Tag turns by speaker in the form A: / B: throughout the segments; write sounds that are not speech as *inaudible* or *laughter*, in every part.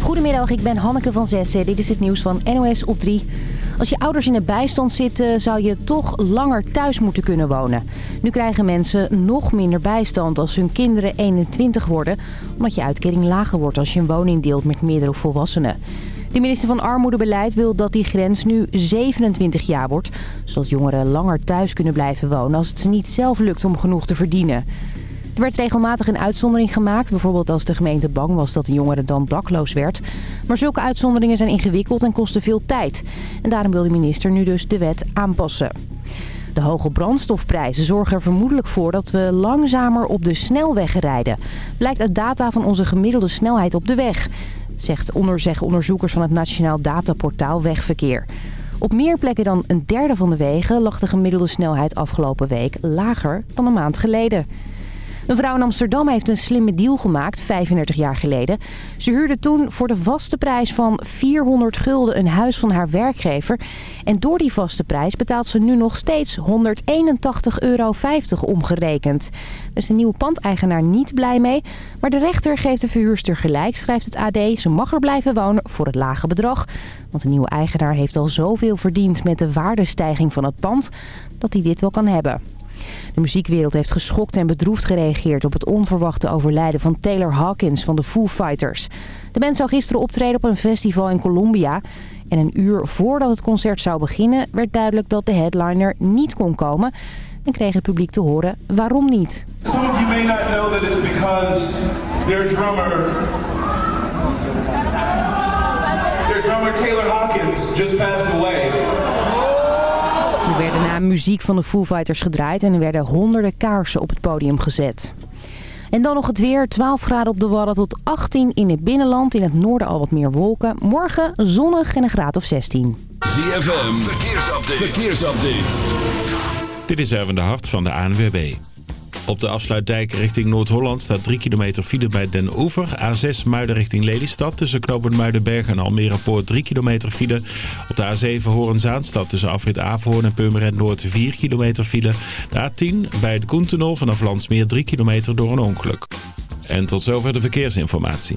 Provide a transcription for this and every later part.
A: Goedemiddag, ik ben Hanneke van Zessen. Dit is het nieuws van NOS op 3. Als je ouders in de bijstand zitten, zou je toch langer thuis moeten kunnen wonen. Nu krijgen mensen nog minder bijstand als hun kinderen 21 worden... omdat je uitkering lager wordt als je een woning deelt met meerdere volwassenen. De minister van Armoedebeleid wil dat die grens nu 27 jaar wordt... zodat jongeren langer thuis kunnen blijven wonen als het ze niet zelf lukt om genoeg te verdienen. Er werd regelmatig een uitzondering gemaakt. Bijvoorbeeld als de gemeente bang was dat de jongere dan dakloos werd. Maar zulke uitzonderingen zijn ingewikkeld en kosten veel tijd. En daarom wil de minister nu dus de wet aanpassen. De hoge brandstofprijzen zorgen er vermoedelijk voor dat we langzamer op de snelweg rijden. Blijkt uit data van onze gemiddelde snelheid op de weg. Zegt onderzoekers van het Nationaal Dataportaal Wegverkeer. Op meer plekken dan een derde van de wegen lag de gemiddelde snelheid afgelopen week lager dan een maand geleden. Een vrouw in Amsterdam heeft een slimme deal gemaakt, 35 jaar geleden. Ze huurde toen voor de vaste prijs van 400 gulden een huis van haar werkgever. En door die vaste prijs betaalt ze nu nog steeds 181,50 euro omgerekend. Daar is de nieuwe pandeigenaar niet blij mee. Maar de rechter geeft de verhuurster gelijk, schrijft het AD. Ze mag er blijven wonen voor het lage bedrag. Want de nieuwe eigenaar heeft al zoveel verdiend met de waardestijging van het pand... dat hij dit wel kan hebben. De muziekwereld heeft geschokt en bedroefd gereageerd op het onverwachte overlijden van Taylor Hawkins van de Foo Fighters. De band zou gisteren optreden op een festival in Colombia. En een uur voordat het concert zou beginnen werd duidelijk dat de headliner niet kon komen. En kreeg het publiek te horen waarom niet.
B: Some of you may not know that it's because their drummer, their drummer Taylor Hawkins just passed away.
A: Muziek van de Foo Fighters gedraaid en er werden honderden kaarsen op het podium gezet. En dan nog het weer. 12 graden op de Wadden tot 18 in het binnenland. In het noorden al wat meer wolken. Morgen zonnig en een graad of 16.
C: ZFM, verkeersupdate. verkeersupdate.
D: Dit is Erwin de Hart van de ANWB. Op de afsluitdijk richting Noord-Holland staat 3 kilometer file bij Den Oever. A6 Muiden richting Lelystad tussen knooppunt Muidenberg en Almere Poort 3 kilometer file. Op de A7 Horenzaanstad tussen afrit Averhoorn en Purmerend Noord 4 kilometer file. De A10 bij de Koentunnel vanaf Landsmeer 3 kilometer door een ongeluk. En tot zover de verkeersinformatie.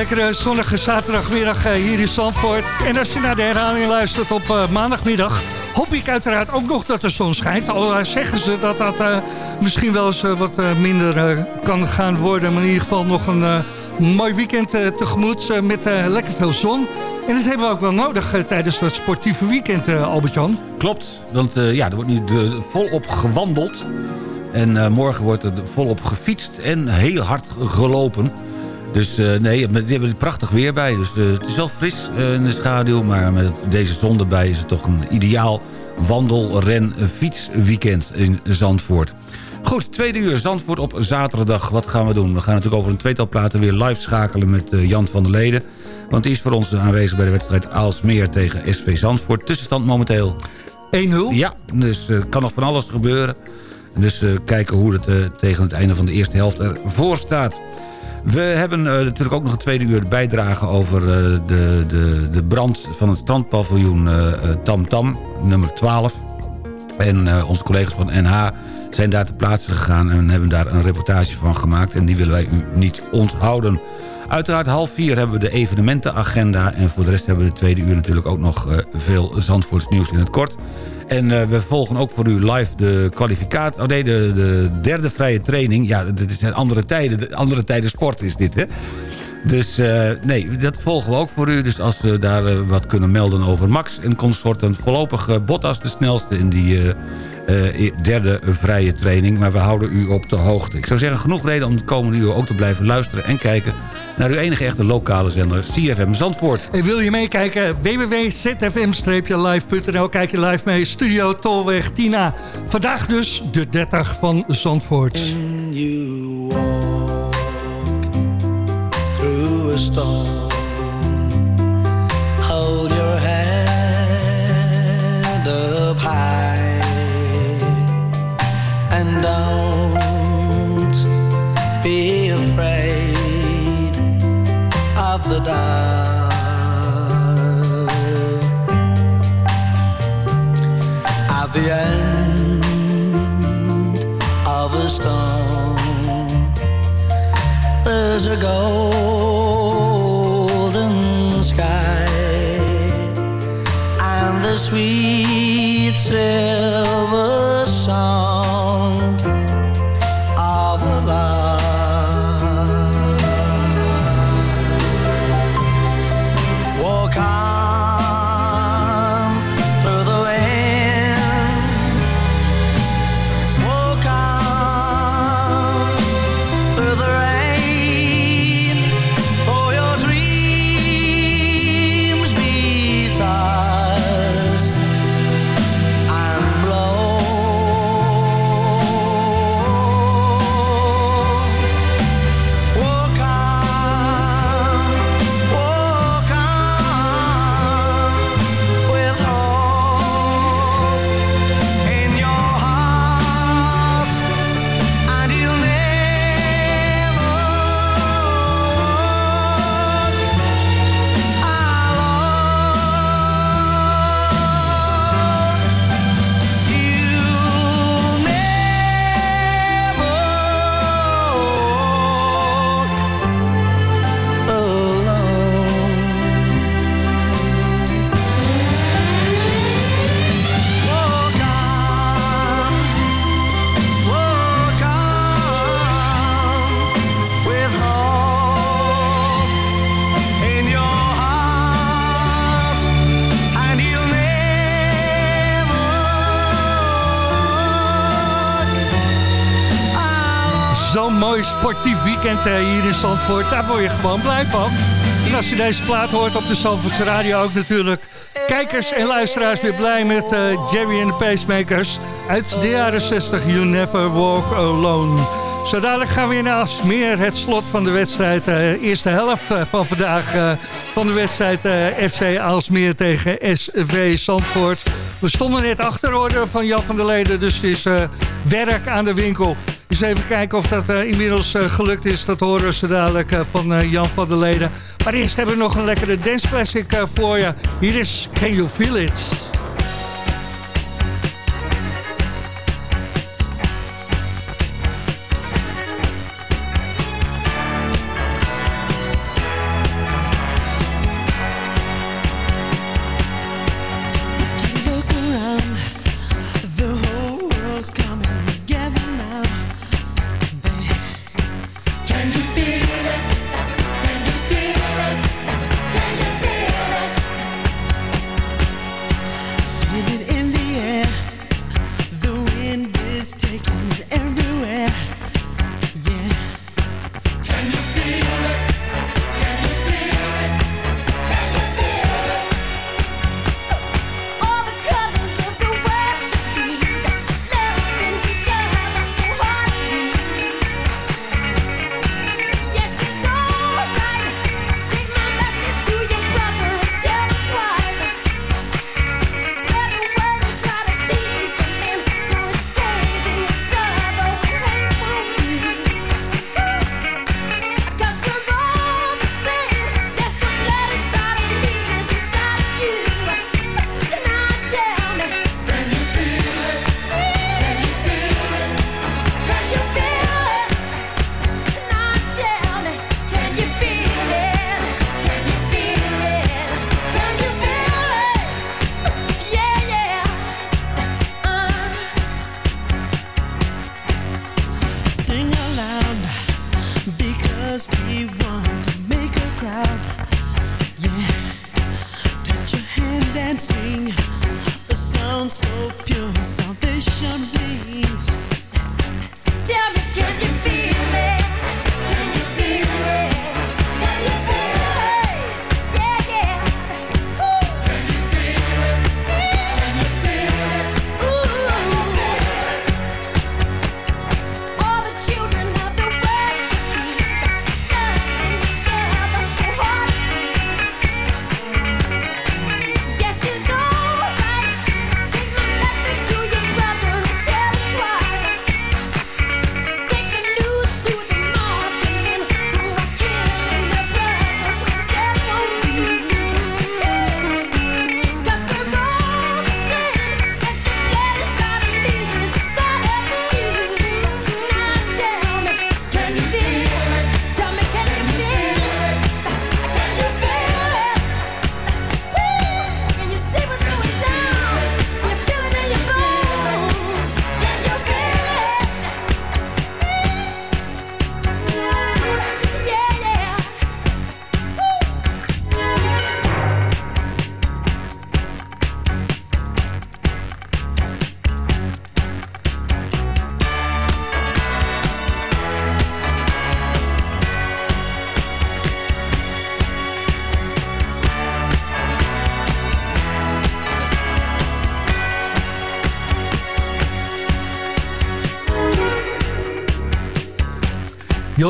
E: Lekkere zonnige zaterdagmiddag eh, hier in Zandvoort. En als je naar de herhaling luistert op uh, maandagmiddag... hoop ik uiteraard ook nog dat de zon schijnt. Al uh, zeggen ze dat dat misschien wel eens wat minder kan gaan worden. Maar in ieder geval nog een mooi weekend tegemoet met lekker veel zon. En dat hebben we ook wel nodig tijdens dat sportieve weekend, Albert-Jan.
F: Klopt, want ja, er wordt nu volop gewandeld... En morgen wordt er volop gefietst en heel hard gelopen. Dus uh, nee, die hebben er prachtig weer bij. Dus uh, het is wel fris uh, in de schaduw. Maar met deze zon erbij is het toch een ideaal wandel, ren, fietsweekend in Zandvoort. Goed, tweede uur Zandvoort op zaterdag. Wat gaan we doen? We gaan natuurlijk over een tweetal platen weer live schakelen met Jan van der Leden. Want die is voor ons aanwezig bij de wedstrijd Aalsmeer tegen SV Zandvoort. Tussenstand momenteel
E: 1-0.
F: Ja, dus er kan nog van alles gebeuren. Dus kijken hoe het tegen het einde van de eerste helft ervoor staat. We hebben uh, natuurlijk ook nog een tweede uur bijdrage over uh, de, de, de brand van het strandpaviljoen uh, Tam Tam, nummer 12. En onze collega's van NH zijn daar te plaatse gegaan en hebben daar een reportage van gemaakt. En die willen wij u niet onthouden. Uiteraard half vier hebben we de evenementenagenda. En voor de rest hebben we de tweede uur natuurlijk ook nog veel Zandvoorts nieuws in het kort. En uh, we volgen ook voor u live de kwalificatie... Oh nee, de, de derde vrije training. Ja, dit zijn andere tijden. Andere tijden sport is dit, hè? Dus uh, nee, dat volgen we ook voor u. Dus als we daar uh, wat kunnen melden over Max en consorten... voorlopig Bottas de snelste in die derde vrije training. Maar we houden u op de hoogte. Ik zou zeggen, genoeg reden om de komende uur ook te blijven luisteren... en kijken naar uw enige echte lokale zender CFM Zandvoort.
E: En wil je meekijken? www.zfm-live.nl Kijk je live mee. Studio Tolweg Tina. Vandaag dus de 30 van Zandvoort. you walk through a storm a golden sky and the sweet eh, hier in Zandvoort. Daar word je gewoon blij van. En als je deze plaat hoort op de Zandvoortse radio ook natuurlijk... kijkers en luisteraars weer blij met eh, Jerry en de Pacemakers... uit de jaren 60, You Never Walk Alone. Zo dadelijk gaan we naar Asmeer, het slot van de wedstrijd. eh, eerste helft van vandaag van de wedstrijd FC Aalsmeer tegen SV Zandvoort. We stonden net achter orde van Jan van der Leden, dus het is werk aan de winkel. Dus even kijken of dat eh, inmiddels eh, gelukt is. Dat horen zo dadelijk eh, van Jan van der Leden. Maar eerst hebben we nog een lekkere dance classic eh, voor je. Hier is Can You Feel It?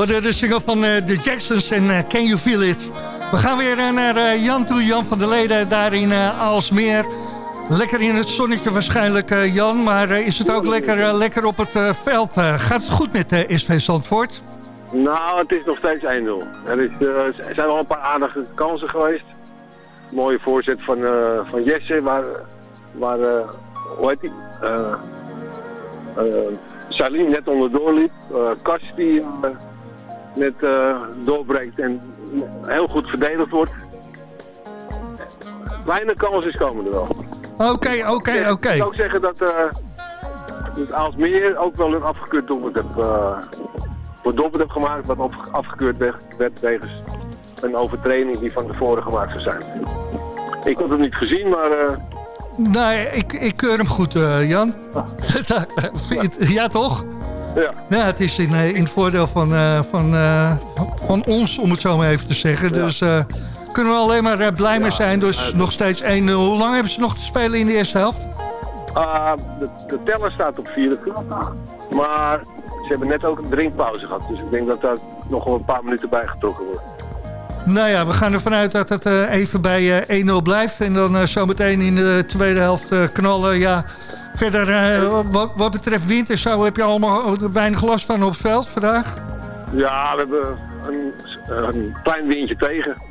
G: Hoorde de single van eh, de Jacksons en eh, Can You Feel It. We gaan weer eh, naar Jan toe, Jan van der Leden, daar in Aalsmeer. Lekker in het zonnetje waarschijnlijk, Jan. Maar is het ook lekker, lekker op het veld? Gaat het goed met SV Zandvoort?
H: Nou, het is nog steeds 1-0. Er, zijn al een paar aardige kansen geweest. Mooie voorzet van, van Jesse, waar, waar hoe heet die? Salim net onderdoor liep. Eh Kast die net eh, doorbreekt en heel goed verdedigd wordt. Kleine kansjes komen er wel.
G: Oké, oké, oké.
H: Ik zou ook zeggen dat, eh dat Aalsmeer ook wel een afgekeurd doelpunt heb, voor doelpunt heb gemaakt, wat afgekeurd werd, wegens een overtreding die van tevoren gemaakt zou zijn. Ik had het niet gezien, maar eh,
G: Nee, ik, ik keur hem goed, Jan. Je- *laughs* ja, toch?
H: Ja.
G: Ja, het is in, eh, in het voordeel van, eh, van, eh, van ons, om het zo maar even te zeggen. Dus kunnen we alleen maar blij mee zijn. Dus nog steeds 1-0. Hoe lang hebben ze nog te spelen in de eerste helft?
H: Ah, de, de teller staat op 44. Maar ze hebben net ook een drinkpauze gehad. Dus ik denk dat daar nog wel een paar minuten bij getrokken wordt.
G: Nou ja, we gaan ervan uit dat het even bij eh, 1-0 blijft. En dan zometeen in de tweede helft knallen. Ja, verder, eh, wat, wat betreft wind en zo, heb je allemaal weinig last van op het veld vandaag?
H: Ja, we hebben een, een klein windje tegen.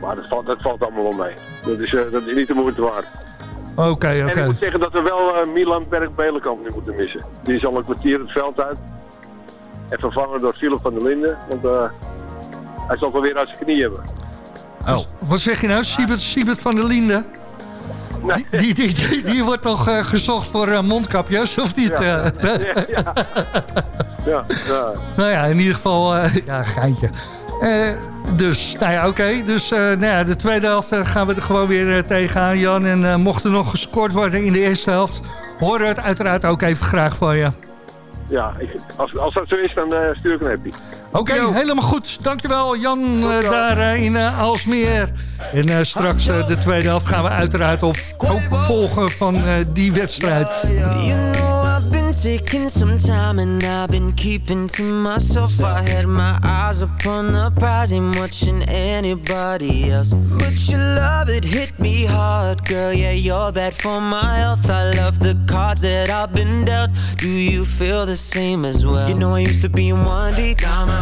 H: Maar dat valt, dat valt allemaal wel mee. Dat is, eh, dat is niet de moeite waard.
G: Oké,
H: En
G: oké.
H: ik moet zeggen dat we wel eh, Milan Berg-Belenkamp nu moeten missen. Die is al een kwartier het veld uit. En vervangen door Philip van der Linden. Want hij zal wel weer uit zijn knie hebben.
F: Oh.
G: Wat zeg je nou? Siebert, Siebert van der Linde? Die, die, die, die wordt toch eh, gezocht voor eh, mondkapjes, of niet?
H: Ja.
G: eh?
H: ja, ja.
G: nou ja, in ieder geval, ja, geintje. Dus, nou ja, oké. Dus nou ja, de tweede helft gaan we er gewoon weer tegenaan, Jan. En mocht er nog gescoord worden in de eerste helft... horen we het uiteraard ook even graag van je.
H: Ja ik, als, als dat zo is, dan eh, stuur ik een happy.
G: Oké, helemaal goed. Dankjewel Jan eh, daar eh, in Aalsmeer. En straks de tweede helft gaan we uiteraard op, ook volgen van eh, die wedstrijd.
I: You know I've been taking some time and I've been keeping to myself. I had my eyes upon the prize, ain't watching anybody else. But your love it hit me hard, girl. Yeah, you're bad for my health. I love the cards that I've been dealt. Do you feel the same as well? You know I used to be in one deep, now.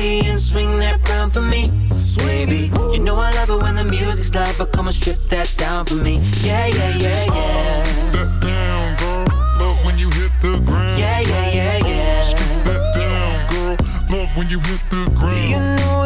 I: and swing that round for me, baby. You know I love it when the music's loud, but come on, strip that down for me. Yeah, yeah, yeah, yeah.
J: That down, girl. Love when you hit the ground.
I: Yeah, yeah, yeah, yeah.
J: Strip That down, girl. Love when you hit the ground.
I: You know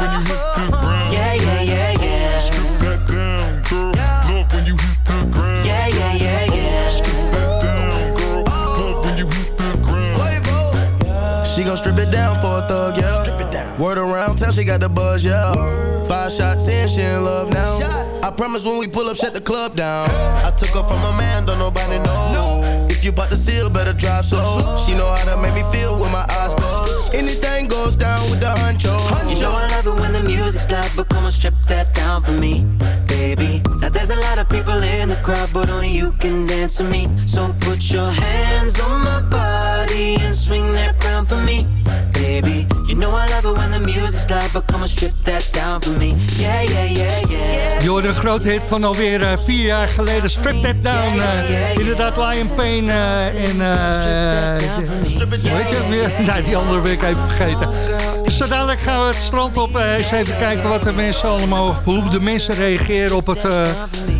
J: When you hit the ground.
I: Yeah, yeah, yeah, yeah.
J: Strip that down, girl. Love when you hit the ground.
I: Yeah, yeah, yeah, yeah.
J: Strip that down, girl. Love when you hit the ground.
K: She gon' strip it down for a thug, yeah. Strip it down. Word around town, she got the buzz, yeah. Five shots in, she in love now. I promise when we pull up, shut the club down. I took her from a man, don't nobody know. You bought the seal, better drive slow. She know how to make me feel with my eyes closed. Anything goes down with the honcho.
I: You know I love it when the music's loud, but come on, strip that down for me, baby. Now there's a lot of people in the crowd, but only you can dance to me. So put your hands on my body and swing that round for me, baby. You know I love it when the music's loud, but come on, strip that down for me. Yeah, yeah, yeah, yeah.
G: Je hoorde een groot hit van alweer eh, vier jaar geleden. Strip That Down. eh, inderdaad, Lion Pain eh, en... eh, de- hoe heet je het weer? *laughs* Nee, die andere week even vergeten. Zo dadelijk gaan we het strand op. eh, eens even kijken wat de mensen allemaal... Hoe de mensen reageren op het, eh,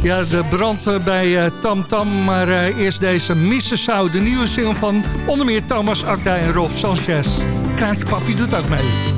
G: ja, de brand eh, bij Tam Tam. Maar eerst deze Mississau. De nieuwe single van onder meer Thomas Akda en Rob Sanchez. Kraantje Papi doet ook mee.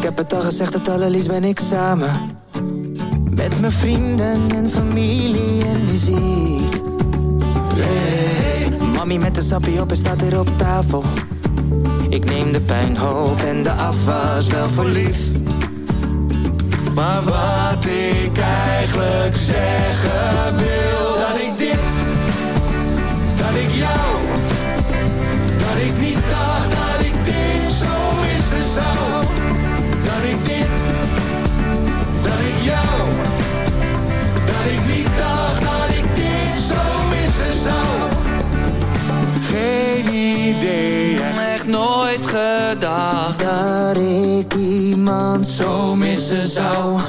L: Ik
I: heb het al gezegd, het allerliefst ben ik samen. Met mijn vrienden en familie en muziek. Hey, mami met de sappie op en staat weer op tafel. Ik neem de pijnhoop en de afwas wel voor lief.
L: Maar wat ik eigenlijk zeggen wil Dat ik dit, dat ik jou Dat ik niet dacht dat ik dit zo missen zou
M: gedacht
I: Dat ik iemand
L: zo missen zou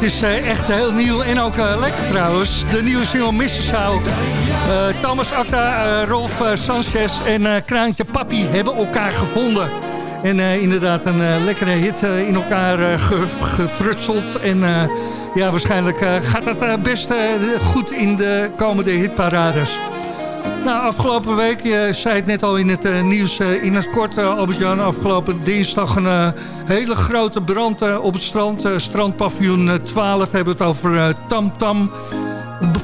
L: dit
G: is eh, echt heel nieuw en ook eh, lekker trouwens. De nieuwe single Mr. Sau. Eh, Thomas Acta, Rolf Sanchez en Kraantje Papi hebben elkaar gevonden. En inderdaad een lekkere hit in elkaar ge- gefrutseld. En ja, waarschijnlijk gaat het eh, best goed in de komende hitparades. Nou, afgelopen week, je zei het net al in het eh, nieuws, eh, in het kort, eh, Albert-Jan, afgelopen dinsdag een eh, hele grote brand eh, op het strand. eh, strandpaviljoen eh, 12 hebben we het over eh, Tam Tam.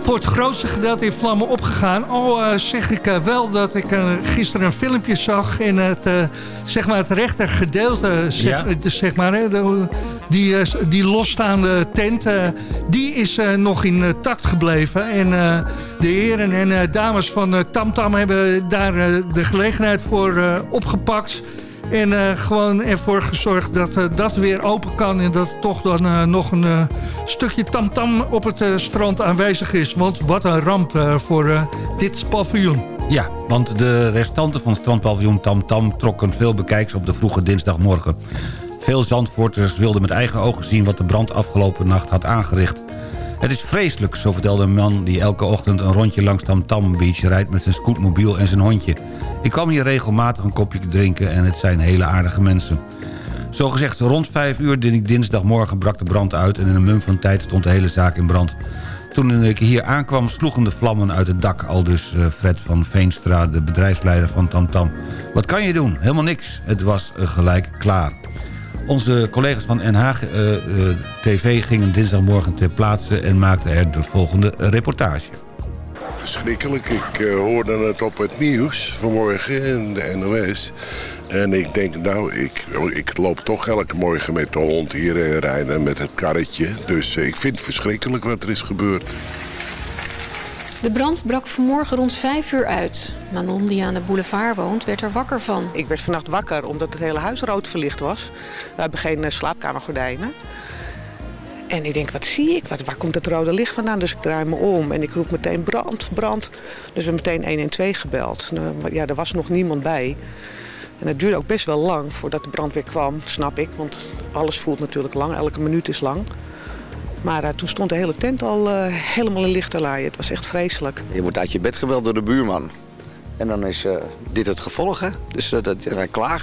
G: Voor het grootste gedeelte in vlammen opgegaan. Al eh, zeg ik eh, wel dat ik eh, gisteren een filmpje zag in het, zeg maar het rechter gedeelte, zeg,
F: Ja.
G: zeg maar, hè, de- die, die losstaande tent, die is nog in tact gebleven. En de heren en dames van eh, Tam Tam hebben daar de gelegenheid voor opgepakt. En eh, gewoon ervoor gezorgd dat eh, dat weer open kan. En dat toch dan eh, nog een stukje tamtam op het strand aanwezig is. Want wat een ramp voor dit paviljoen.
F: Ja, want de restanten van strandpaviljoen Tam Tam trokken veel bekijks op de vroege dinsdagmorgen. Veel Zandvoorters wilden met eigen ogen zien wat de brand afgelopen nacht had aangericht. Het is vreselijk, zo vertelde een man die elke ochtend een rondje langs Tam Tam Beach rijdt met zijn scootmobiel en zijn hondje. Ik kwam hier regelmatig een kopje drinken en het zijn hele aardige mensen. Zo gezegd, rond 5 uur din- dinsdagmorgen brak de brand uit... en in een mum van tijd stond de hele zaak in brand. Toen ik hier aankwam sloegen de vlammen uit het dak. Al dus eh, Fred van Veenstra, de bedrijfsleider van TamTam. Wat kan je doen? Helemaal niks. Het was eh, gelijk klaar. Onze collega's van NH eh, eh, TV gingen dinsdagmorgen ter plaatse... en maakten er de volgende reportage.
N: Verschrikkelijk. Ik eh, hoorde het op het nieuws vanmorgen in de NOS. En ik denk, nou, ik, ik loop toch elke morgen met de hond hier eh, rijden met het karretje. Dus eh, ik vind het verschrikkelijk wat er is gebeurd.
O: De brand brak vanmorgen rond 5 uur uit. Manon, die aan de boulevard woont, werd er wakker van.
P: Ik werd vannacht wakker omdat het hele huis rood verlicht was. We hebben geen slaapkamergordijnen. En ik denk, wat zie ik? Wat, waar komt het rode licht vandaan? Dus ik draai me om en ik roep meteen brand, brand. Dus we hebben meteen 112 gebeld. Nou, maar ja, er was nog niemand bij. En het duurde ook best wel lang voordat de brandweer kwam, snap ik. Want alles voelt natuurlijk lang, elke minuut is lang. Maar eh, toen stond de hele tent al eh, helemaal in lichterlaaien. Het was echt vreselijk.
Q: Je wordt uit je bed gebeld door de buurman. En dan is eh, dit het gevolg, hè? Dus eh, dat, ja, klaar.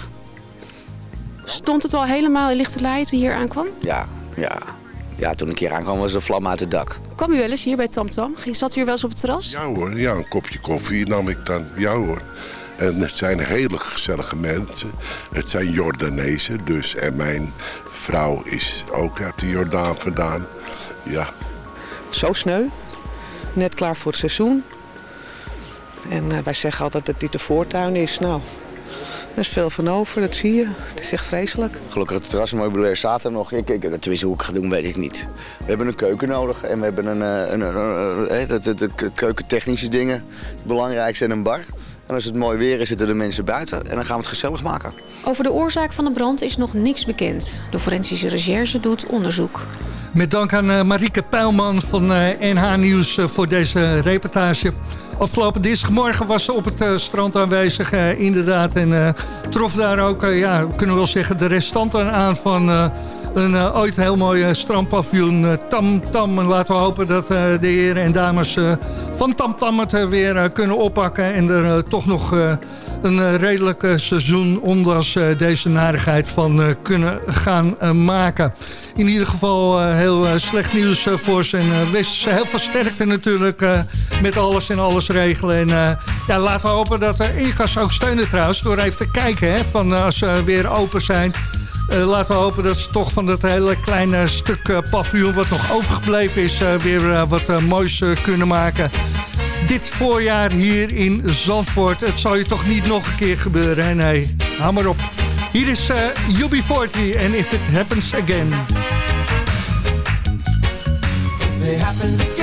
O: Stond het al helemaal in lichte laaien toen je hier aankwam?
Q: Ja, ja. Ja, toen ik hier aankwam was de vlam uit het dak.
O: Kwam u wel eens hier bij TamTam? Ging- Zat u hier wel eens op het terras?
N: Ja hoor, ja, een kopje koffie nam ik dan. Ja hoor. En het zijn hele gezellige mensen. Het zijn Jordanezen, dus. En mijn vrouw is ook uit de Jordaan vandaan. Ja,
P: Zo sneu. Net klaar voor het seizoen. En eh, wij zeggen altijd dat dit de voortuin is. Nou, er is veel van over, dat zie je. Het is echt vreselijk.
Q: Gelukkig het terrasmeubilair staat er nog. Ik, ik, tenminste, hoe ik ga doen, weet ik niet. We hebben een keuken nodig en we hebben een, eh, een, een, een- eh, de, de, de keukentechnische dingen. Het belangrijkste en een bar. En als het mooi weer is, zitten de mensen buiten. En dan gaan we het gezellig maken.
O: Over de oorzaak van de brand is nog niks bekend. De forensische recherche doet onderzoek.
G: Met dank aan eh, Marieke Pijlman van eh, NH Nieuws eh, voor deze reportage. Afgelopen dinsdagmorgen was ze op het eh, strand aanwezig, eh, inderdaad. En eh, trof daar ook, ja, we kunnen wel zeggen, de restanten aan van een ooit heel mooi strandpaviljoen eh, Tam Tam. En laten we hopen dat de heren en dames van Tam Tam het weer kunnen oppakken. En er toch nog... een redelijk seizoen ondanks deze narigheid van kunnen gaan maken. In ieder geval heel slecht nieuws voor ze. En ze heel veel sterkte natuurlijk met alles en alles regelen. En eh, ja, laten we hopen dat... Uh, je kan ze ook steunen trouwens door even te kijken hè, van, eh, als ze weer open zijn. Eh, laten we hopen dat ze toch van dat hele kleine stuk eh, paviljoen... wat nog overgebleven is, eh, weer eh, wat eh, moois eh, kunnen maken dit voorjaar hier in Zandvoort. Het zal je toch niet nog een keer gebeuren, hè? Nee, hou maar op. Hier is uh, UB40 en If It Happens Again.
R: If it happens again,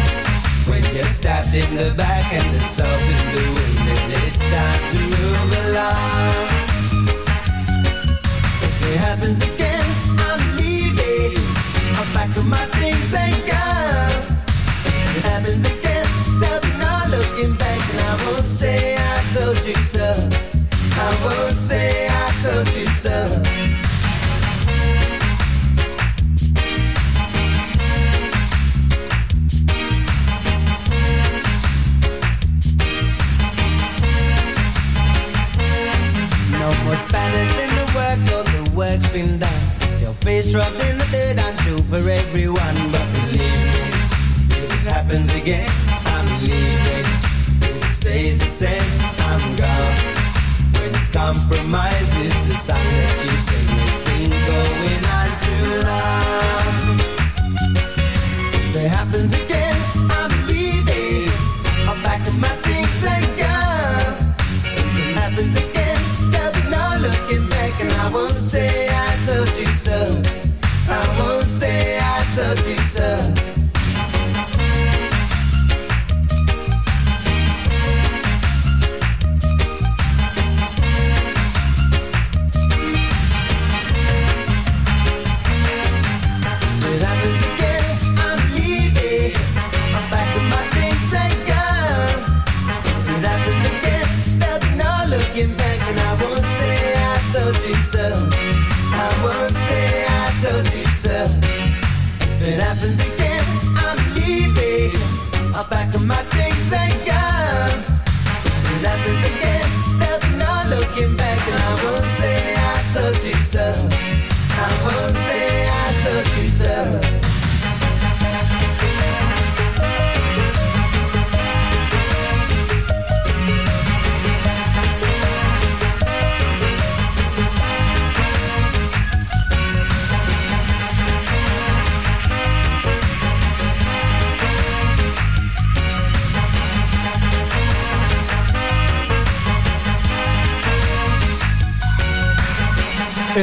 R: When you're stabbed in the back and the salt in the And it's time to move along. If it happens again, I'm leaving. I'll pack up my things and go If it happens again, there'll looking back And I won't say I told you so. I won't say I told you so More in the works, all the work's been done. Your face rubbed in the dirt, I'm true for everyone. But believe me, if it happens again, I'm leaving. If it stays the same, I'm gone. When compromise is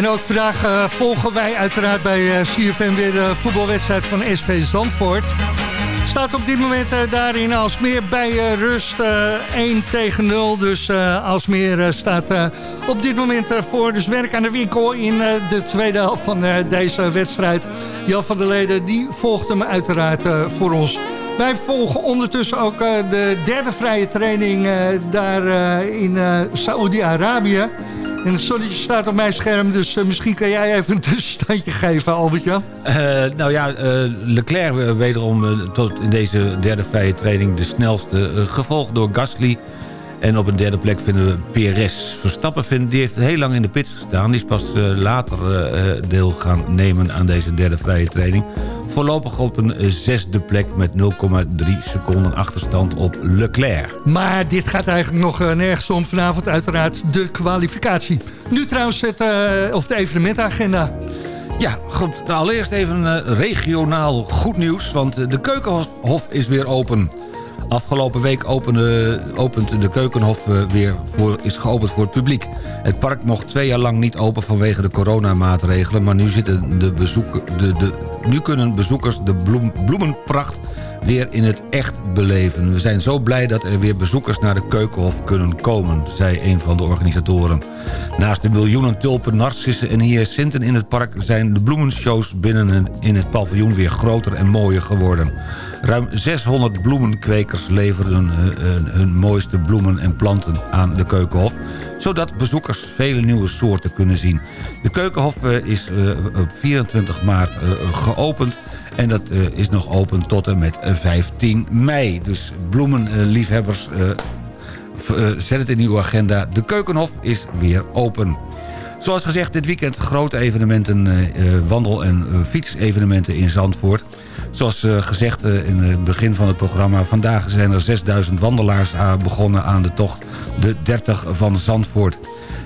G: Ook vandaag eh, volgen wij uiteraard bij eh, CFM weer de voetbalwedstrijd van SV Zandvoort. Staat op dit moment eh, daarin als meer bij rust eh, 1 tegen 0. Dus Alsmeer staat op dit moment voor. Dus werk aan de winkel in de tweede helft van deze wedstrijd. Jan van der Leden die volgt hem uiteraard voor ons. Wij volgen ondertussen ook de derde vrije training daar in Saoedi-Arabië. En het zonnetje staat op mijn scherm, dus eh, misschien kan jij even een tussenstandje geven, Albert-Jan.
F: Eh, nou ja, eh, Leclerc wederom tot in deze derde vrije training de snelste. gevolgd door Gasly. En op een derde plek vinden we Perez. Verstappen vindt, die heeft heel lang in de pits gestaan. Die is pas later deel gaan nemen aan deze derde vrije training. Voorlopig op een zesde plek met 0,3 seconden achterstand op Leclerc.
G: Maar dit gaat eigenlijk nog eh, nergens om. Vanavond uiteraard de kwalificatie. Nu trouwens het, eh, of de evenementagenda.
F: Ja, goed. Nou, allereerst even eh, regionaal goed nieuws, want de Keukenhof is weer open. Afgelopen week opende, opent de Keukenhof eh, weer voor, is geopend voor het publiek. Het park mocht twee jaar lang niet open vanwege de coronamaatregelen... maar nu, zitten de bezoek, de, de, nu kunnen bezoekers de bloem, bloemenpracht weer in het echt beleven. We zijn zo blij dat er weer bezoekers naar de Keukenhof kunnen komen... zei een van de organisatoren. Naast de miljoenen tulpen, narcissen en hyacinten in het park... zijn de bloemenshows binnen en in het paviljoen weer groter en mooier geworden. Ruim 600 bloemenkwekers leverden hun, hun- mooiste bloemen en planten aan de Keukenhof... zodat bezoekers vele nieuwe soorten kunnen zien. De Keukenhof eh, is eh, op 24 maart eh, geopend... En dat eh, is nog open tot en met eh, 15 mei. Dus bloemenliefhebbers, eh, eh, zet het in uw agenda. De Keukenhof is weer open. Zoals gezegd, dit weekend grote evenementen, eh, eh, wandel- en eh, fietsevenementen in Zandvoort. Zoals eh, gezegd eh, in het begin van het programma... vandaag zijn er 6000 wandelaars begonnen aan de tocht de 30 van Zandvoort.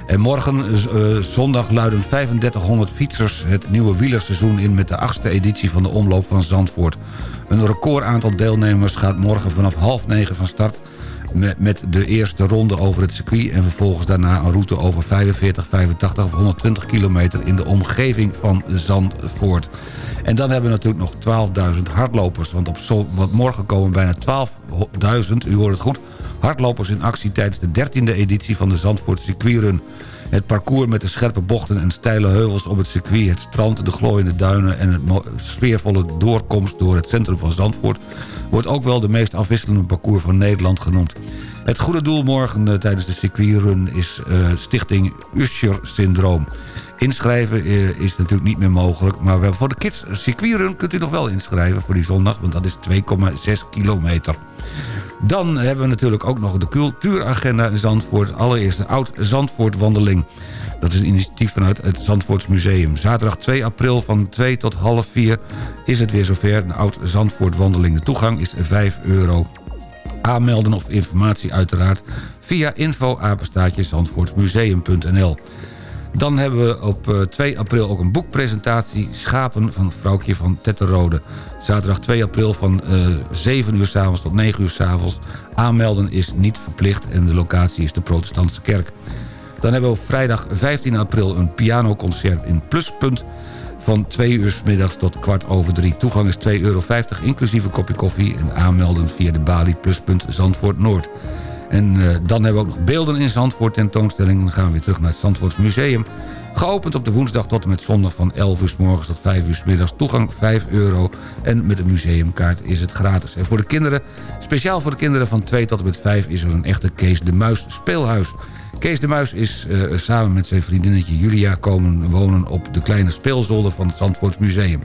F: En morgen, eh, zondag, luiden 3500 fietsers het nieuwe wielerseizoen in... met de achtste editie van de Omloop van Zandvoort. Een recordaantal deelnemers gaat morgen vanaf half negen van start met, de eerste ronde over het circuit... en vervolgens daarna een route over 45, 85 of 120 kilometer... in de omgeving van Zandvoort. En dan hebben we natuurlijk nog 12.000 hardlopers. Want, op want morgen komen bijna 12.000, u hoort het goed... hardlopers in actie tijdens de 13e editie van de Zandvoort Circuitrun. Het parcours met de scherpe bochten en steile heuvels op het circuit... het strand, de glooiende duinen en het sfeervolle doorkomst door het centrum van Zandvoort... wordt ook wel de meest afwisselende parcours van Nederland genoemd. Het goede doel morgen eh, tijdens de circuitrun is eh, stichting Usher Syndroom. Inschrijven eh, is natuurlijk niet meer mogelijk... maar voor de kids circuitrun kunt u nog wel inschrijven voor die zondag... want dat is 2,6 kilometer. Dan hebben we natuurlijk ook nog de cultuuragenda in Zandvoort. Allereerst de Oud-Zandvoort-wandeling. Dat is een initiatief vanuit het Zandvoorts Museum. Zaterdag 2 april van 2 tot half 4 is het weer zover. De Oud-Zandvoort-wandeling. De toegang is 5 euro. Aanmelden of informatie uiteraard via info-apenstaatje zandvoortsmuseum.nl. Dan hebben we op eh, 2 april ook een boekpresentatie... Schapen van Vrouwtje van Tetterode. Zaterdag 2 april van eh 7 uur s'avonds tot 9 uur s'avonds. Aanmelden is niet verplicht en de locatie is de protestantse kerk. Dan hebben we op vrijdag 15 april een pianoconcert in Pluspunt... van 2 uur middags tot kwart over 3. Toegang is 2,50 euro inclusief een kopje koffie... en aanmelden via de balie Pluspunt Zandvoort Noord. En eh, dan hebben we ook nog beelden in Zandvoort tentoonstelling. Dan gaan we weer terug naar het Zandvoorts Museum. Geopend op de woensdag tot en met zondag van 11 uur s morgens tot 5 uur s middags. Toegang 5 euro. En met een museumkaart is het gratis. En voor de kinderen, speciaal voor de kinderen van 2 tot en met 5... is er een echte Kees de Muis speelhuis. Kees de Muis is eh, samen met zijn vriendinnetje Julia komen wonen op de kleine speelzolder van het Zandvoorts Museum.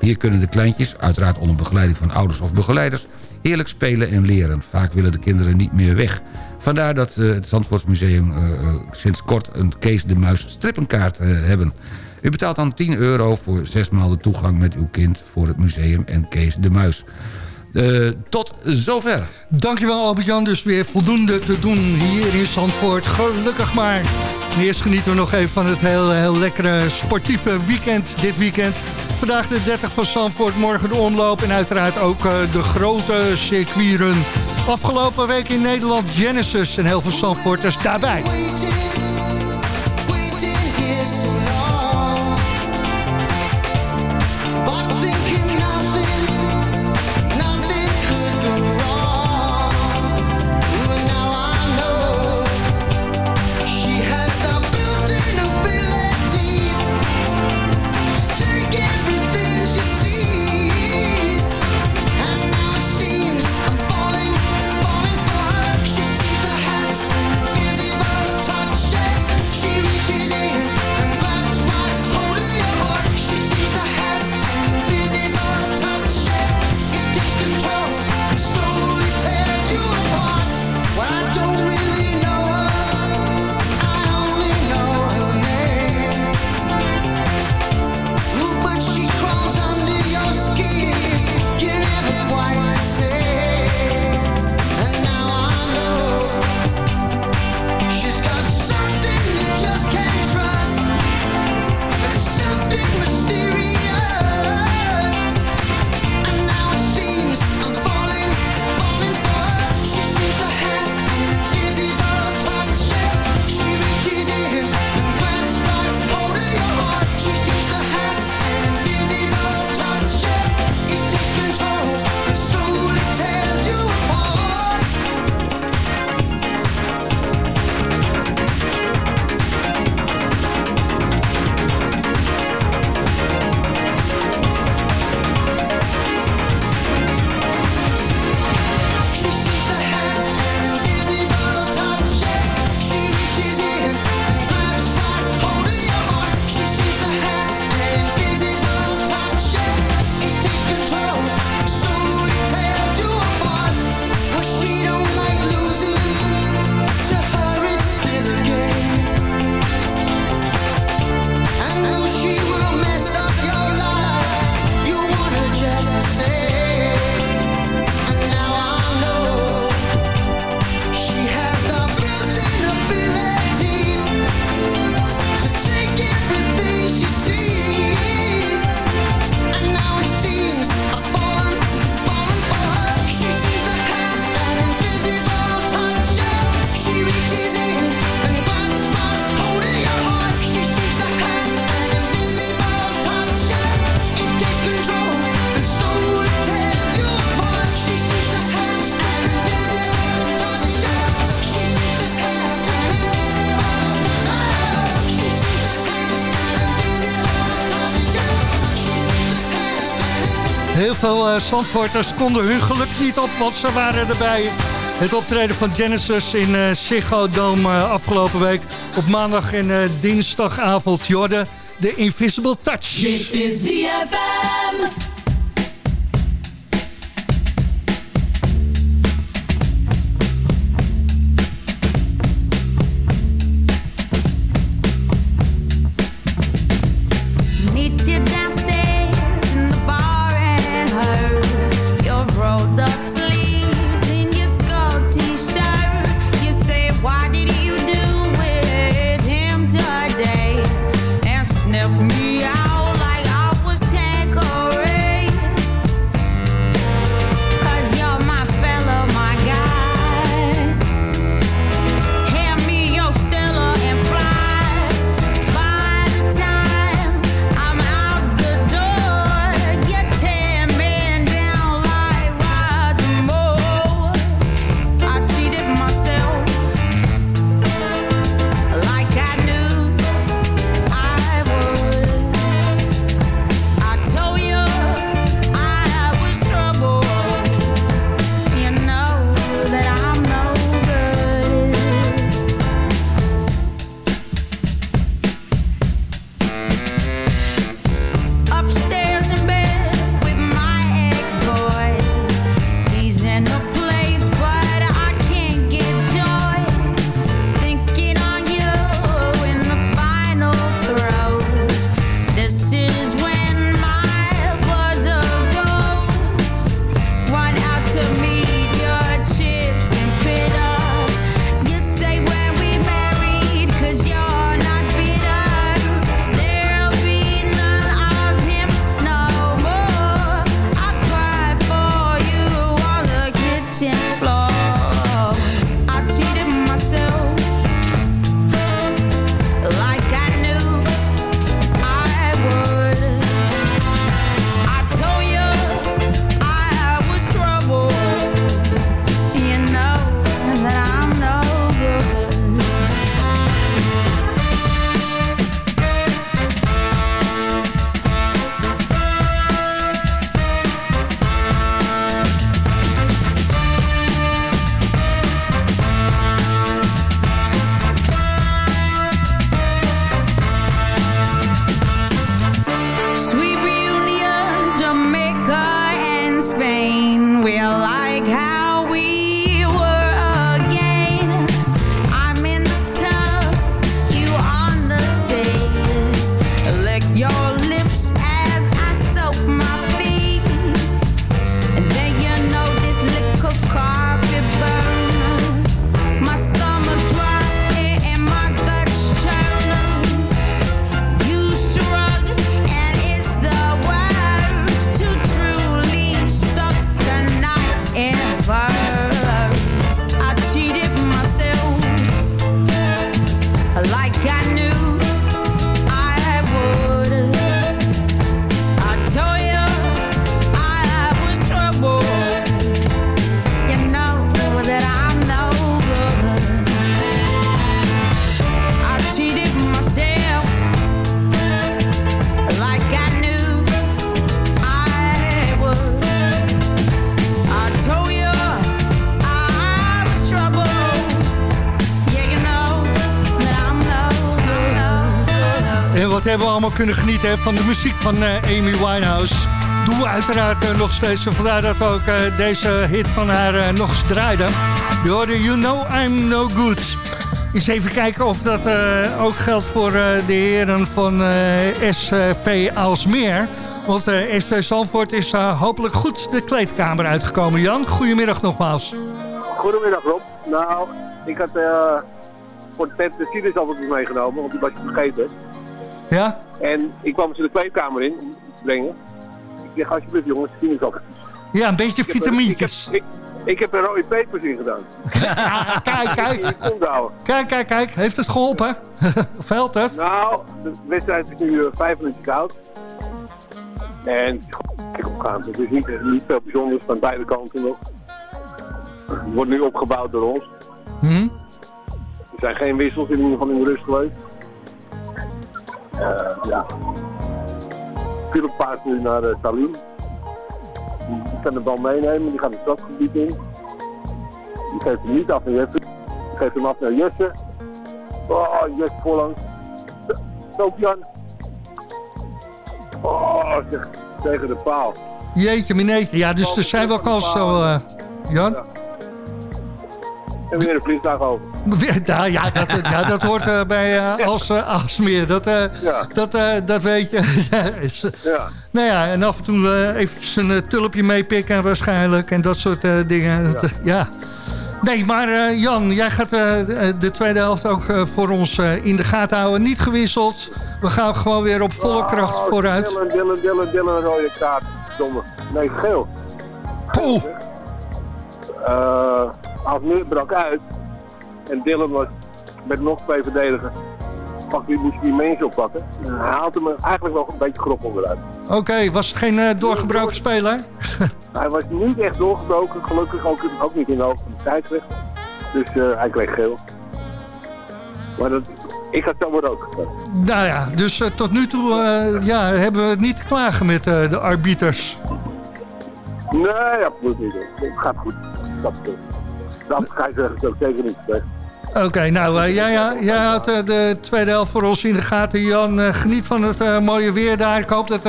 F: Hier kunnen de kleintjes, uiteraard onder begeleiding van ouders of begeleiders, heerlijk spelen en leren. Vaak willen de kinderen niet meer weg. Vandaar dat eh, het Zandvoortsmuseum eh, eh, sinds kort een Kees de Muis strippenkaart hebben. U betaalt dan 10 euro voor zes maal de toegang met uw kind voor het museum en Kees de Muis. Eh, tot zover.
G: Dankjewel Albert-Jan, dus weer voldoende te doen hier in Zandvoort. Gelukkig maar. En eerst genieten we nog even van het heel, heel lekkere sportieve weekend dit weekend. Vandaag de 30 van Zandvoort, morgen de omloop en uiteraard ook eh, de grote circuitrun. Afgelopen week in Nederland Genesis en heel veel Zandvoorters daarbij. Veel eh Zandvoorters konden hun geluk niet op, want ze waren erbij. Het optreden van Genesis in eh, afgelopen week. Op maandag en dinsdagavond. Jorden, de Invisible Touch.
S: Dit is ZFM.
G: Wat hebben we allemaal kunnen genieten van de muziek van eh, Amy Winehouse. Doen we uiteraard eh, nog steeds. Vandaar dat we ook eh, deze hit van haar nog eens draaiden. Je You Know I'm No Good. Eens even kijken of dat ook geldt voor de heren van SV Aalsmeer. Want SV Zandvoort is hopelijk goed de kleedkamer uitgekomen. Jan, goedemiddag nogmaals.
H: Goedemiddag Rob. Nou, ik had eh, voor de tent de sinaasappeltjes meegenomen, want die was je vergeten.
G: Ja?
H: En ik kwam ze de kleedkamer in brengen. Ik zeg alsjeblieft jongens, sinaasappeltjes.
G: Ja, een beetje
H: Ik
G: vitamintjes.
H: Ik, ik heb er rode pepers in gedaan. *laughs*
G: kijk, kijk. Kijk, kijk, kijk. Heeft het geholpen? *laughs* of helpt het?
H: Nou, de wedstrijd is nu eh, vijf minuten koud. En kijk opgaan. Het is niet, niet veel bijzonders van beide kanten nog. Het wordt nu opgebouwd door ons.
G: Hm?
H: Er zijn geen wissels in ieder geval in de rust geweest. Eh, ja. Philip paast nu naar Salim. Die kan de bal meenemen, die gaat het stadsgebied in. Die geeft hem niet af naar Jesse. Die geeft hem af naar Jesse. Oh, Jesse voorlangs. Sofian. Oh, zeg, tegen de paal.
G: Jeetje, mineetje. Ja, dus er zijn wel kansen zo, eh, Jan.
H: En weer een vliegtuig over.
G: Ja, ja, dat, ja, dat hoort eh, bij eh, als uh, Aalsmeer. Dat, eh, dat, eh, dat weet je. *laughs* Ja, Nou ja, en af en toe eventjes een tulpje meepikken waarschijnlijk. En dat soort dingen. Dat, ja. Nee, maar Jan, jij gaat de- de tweede helft ook voor ons in de gaten houden. Niet gewisseld. We gaan gewoon weer op volle kracht
H: Oh,
G: vooruit.
H: Dylan, Dylan, Dylan, een rode kaart. Domme. Nee, geel.
G: Poeh.
H: Eh Alsmeer brak uit. En Dylan was met nog twee verdedigers. Pak die, moest die mensen oppakken. En hij haalt hem eigenlijk wel een beetje grof onderuit.
G: Oké, was het geen eh, doorgebroken speler? *laughs*
H: Hij was niet echt doorgebroken, gelukkig ook, ook niet in de hoogte van de tijdrecht. Dus eh, hij kreeg geel. Maar dat, ik had maar ook.
G: Nou ja, dus eh, tot nu toe ja, hebben we het niet te klagen met de arbiters.
H: Nee, absoluut niet. Het gaat goed. Dat, eh, dat ga zeggen, ook zeker niet.
G: Oké, nou, eh, jij, ja, jij houdt eh, de tweede helft voor ons in de gaten, Jan. Eh, geniet van het mooie weer daar. Ik hoop dat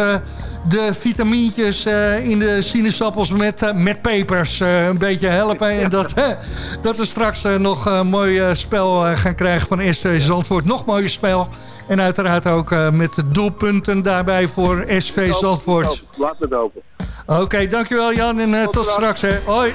G: de vitamintjes in de sinaasappels met, met pepers een beetje helpen. En dat, dat we straks nog een mooi spel gaan krijgen van SV Zandvoort. Nog mooier spel. En uiteraard ook met de doelpunten daarbij voor SV Zandvoort.
H: Laat het open.
G: Oké, dankjewel Jan en tot straks. Hè. Hoi.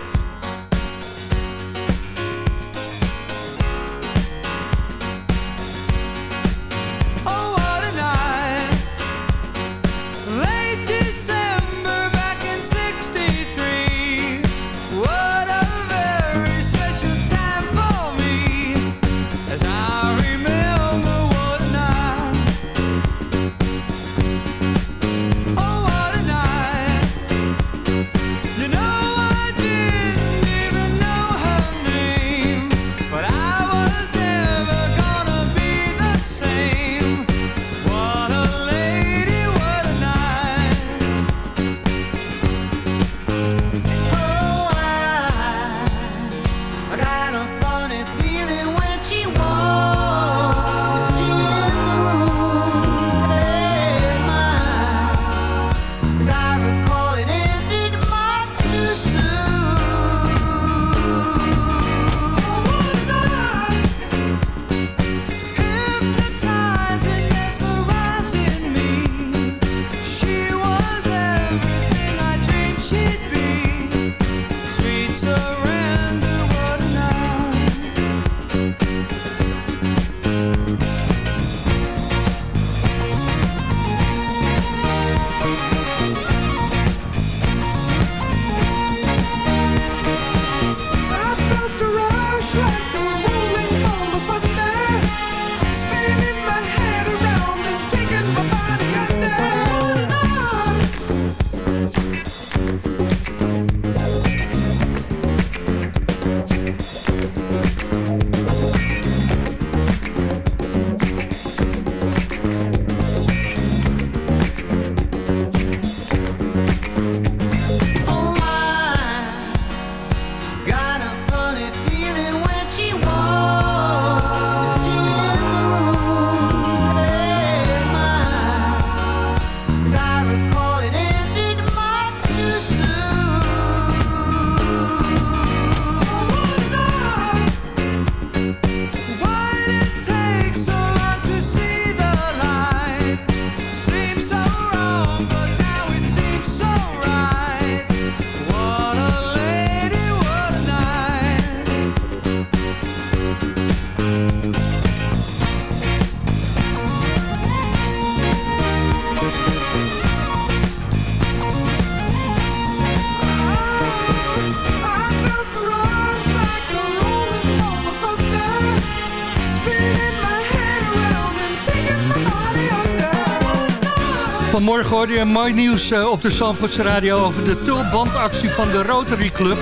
G: Vanmorgen hoorde je mooi nieuws eh, op de Zandvoortse Radio over de tulbandactie van de Rotary Club.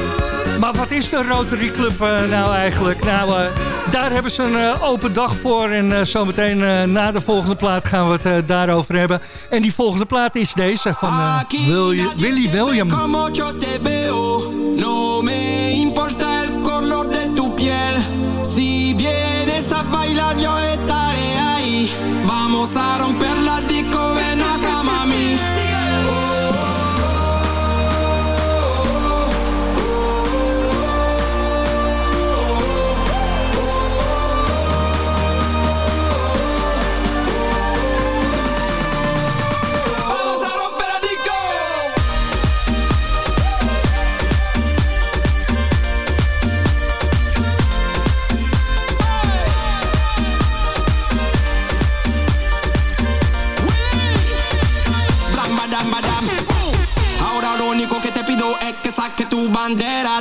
G: Maar wat is de Rotary Club eh, nou eigenlijk? Nou, eh, Daar hebben ze een open dag voor. En zometeen na de volgende plaat gaan we het daarover hebben. En die volgende plaat is deze van Willy, William.
T: No me importa el color de tu piel. Si vienes a bailar, yo estaré ahí. Vamos a romper bandera,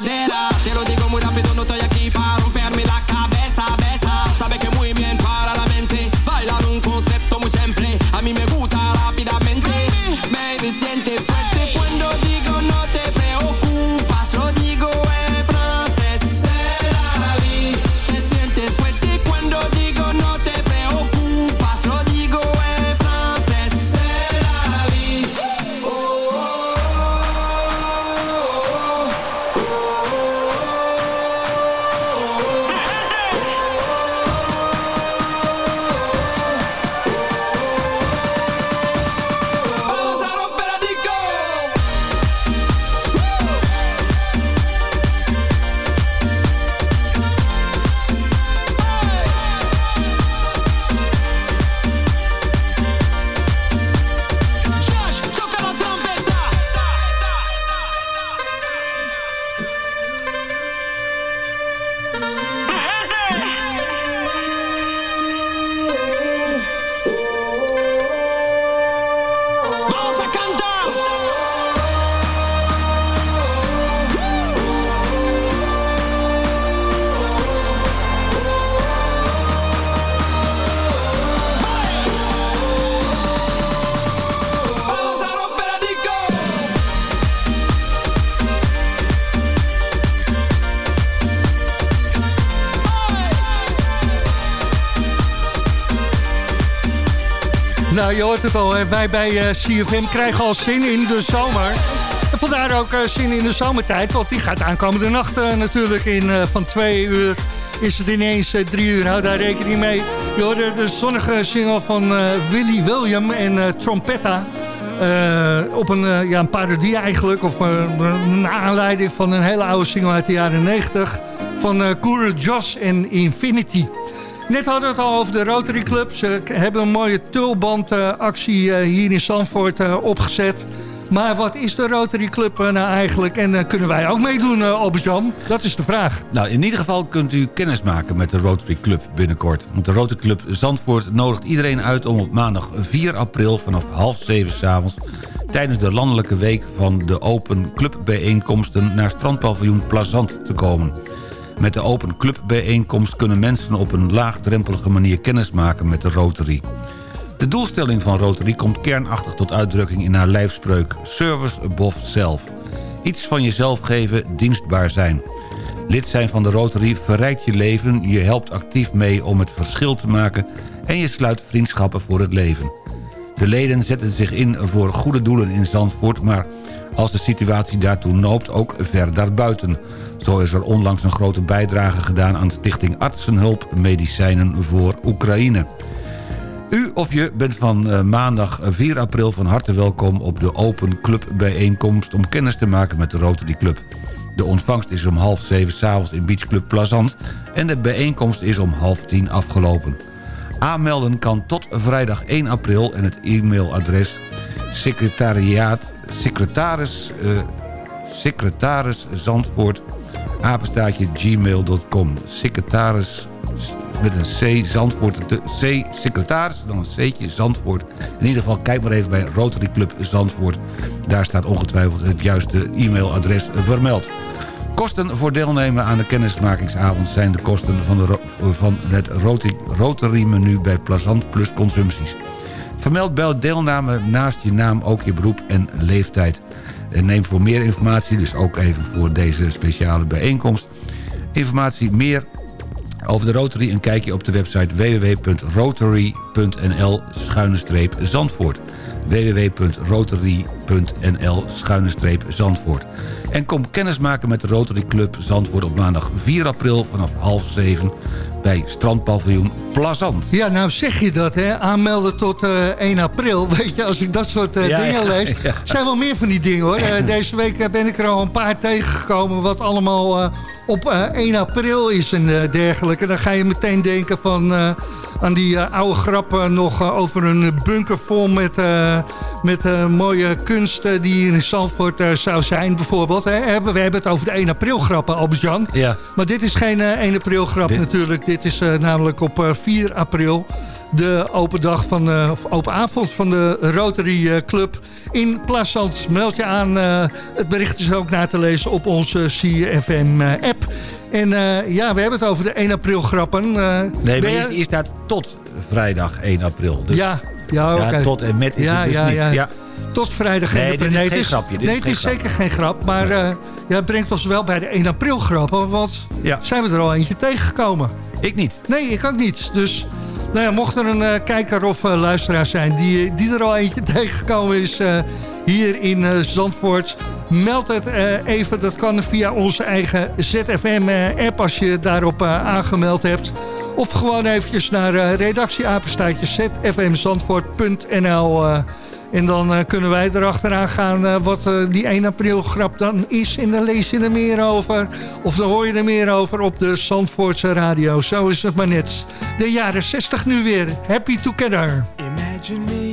G: Je hoort het al, wij bij eh, CFM krijgen al zin in de zomer. En vandaar ook eh, zin in de zomertijd, want die gaat aankomende nacht eh, natuurlijk in. van twee uur is het ineens drie uur, hou daar rekening mee. Je hoorde de zonnige single van Willy William en Trompetta. Op een, ja, een parodie eigenlijk, of een aanleiding van een hele oude single uit de jaren 90 van eh Cool Joss en Infinity. Net hadden we het al over de Rotary Club. Ze hebben een mooie tulbandactie eh, hier in Zandvoort eh, opgezet. Maar wat is de Rotary Club eh, nou eigenlijk? En kunnen wij ook meedoen, uh, Albert-Jan? Dat is de vraag.
F: Nou, in ieder geval kunt u kennis maken met de Rotary Club binnenkort. Want de Rotary Club Zandvoort nodigt iedereen uit om op maandag 4 april vanaf half zeven s'avonds... tijdens de landelijke week van de Open Club bijeenkomsten naar strandpaviljoen Plazant te komen. Met de Open Club bijeenkomst kunnen mensen op een laagdrempelige manier kennis maken met de Rotary. De doelstelling van Rotary komt kernachtig tot uitdrukking in haar lijfspreuk... Service above self. Iets van jezelf geven, dienstbaar zijn. Lid zijn van de Rotary verrijkt je leven, je helpt actief mee om het verschil te maken... en je sluit vriendschappen voor het leven. De leden zetten zich in voor goede doelen in Zandvoort... maar als de situatie daartoe noopt ook ver daarbuiten. Zo is er onlangs een grote bijdrage gedaan aan Stichting Artsenhulp Medicijnen voor Oekraïne. U of je bent van eh, maandag 4 april van harte welkom op de Open Club bijeenkomst... om kennis te maken met de Rotary Club. De ontvangst is om half zeven s'avonds in Beach Club Plazant... en de bijeenkomst is om half tien afgelopen. Aanmelden kan tot vrijdag 1 april en het e-mailadres secretariaat, secretaris, eh, secretaris Zandvoort, apenstaatje gmail.com. Secretaris met een C, Zandvoort, C, secretaris, dan een C'tje, Zandvoort. In ieder geval, kijk maar even bij Rotary Club Zandvoort. Daar staat ongetwijfeld het juiste e-mailadres vermeld. Kosten voor deelnemen aan de kennismakingsavond zijn de kosten van, de, van het Rotary menu bij Plazant Plus Consumpties. Vermeld bij deelname naast je naam ook je beroep en leeftijd. En neem voor meer informatie, dus ook even voor deze speciale bijeenkomst... informatie meer Over de Rotary een kijkje op de website www.rotary.nl-zandvoort www.rotary.nl-zandvoort En kom kennismaken met de Rotary Club Zandvoort op maandag 4 april vanaf half 7 bij strandpaviljoen Plazant.
G: Ja, nou zeg je dat, hè? Aanmelden tot eh, 1 april. *laughs* Weet je, als ik dat soort eh,
F: Ja,
G: dingen lees.
F: ja.
G: zijn wel meer van die dingen, hoor. Eh, deze week ben ik er al een paar tegengekomen... wat allemaal op eh, 1 april is en dergelijke. Dan ga je meteen denken van... eh, aan die eh, oude grappen nog eh, over een bunker vol met, eh, met eh, mooie kunst... eh, die hier in Zandvoort eh, zou zijn, bijvoorbeeld. Hè? We hebben het over de 1 april grappen, Albert-Jan.
F: Ja.
G: Maar dit is geen eh, 1 april grap natuurlijk. Dit is eh, namelijk op eh, 4 april de open dag van eh, of open avond van de Rotary eh, Club in Plaatsand. Meld je aan. eh, het bericht is ook na te lezen op onze CFM eh, app. En eh, ja, we hebben het over de 1 april grappen. Eh,
F: Nee, maar
G: je-
F: hier, staat tot vrijdag 1 april. Dus
G: ja, ja, oké.
F: tot en met is
G: ja,
F: het dus
G: ja,
F: niet.
G: Ja.
F: Ja.
G: Tot vrijdag 1
F: Nee,
G: april.
F: dit is geen grapje, dit
G: nee,
F: is
G: het is zeker geen grap. Maar eh, ja, het brengt ons wel bij de 1 april grappen. Want zijn we er al eentje tegengekomen?
F: Ik niet.
G: Nee, ik ook niet. Dus nou ja, mocht er een kijker of luisteraar zijn die, die er al eentje *laughs* tegengekomen is hier in eh, Zandvoort... meld het eh, even. Dat kan via onze eigen ZFM-app als je daarop eh, aangemeld hebt. Of gewoon eventjes naar eh redactieapenstaatje zfmzandvoort.nl... eh, en dan eh, kunnen wij erachteraan gaan eh, wat eh, die 1 april grap dan is. En dan lees je er meer over. Of dan hoor je er meer over op de Zandvoortse radio. Zo is het maar net. De jaren 60 nu weer. Happy Together.
E: Imagine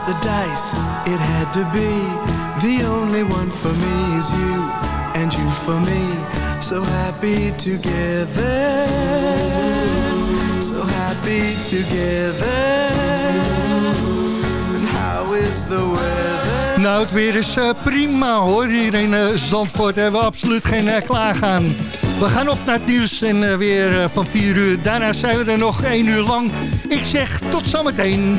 E: They toss the dice, it had to be. The only one for me is you, and you for me. So happy together. So happy together. And how is the weather?
G: Nou, het weer is eh, prima hoor. Hier in eh, Zandvoort hebben we absoluut geen uh, klaargaan. We gaan op naar het nieuws en eh, weer eh, van 4 uur. Daarna zijn we er nog 1 uur lang. Ik zeg tot zometeen.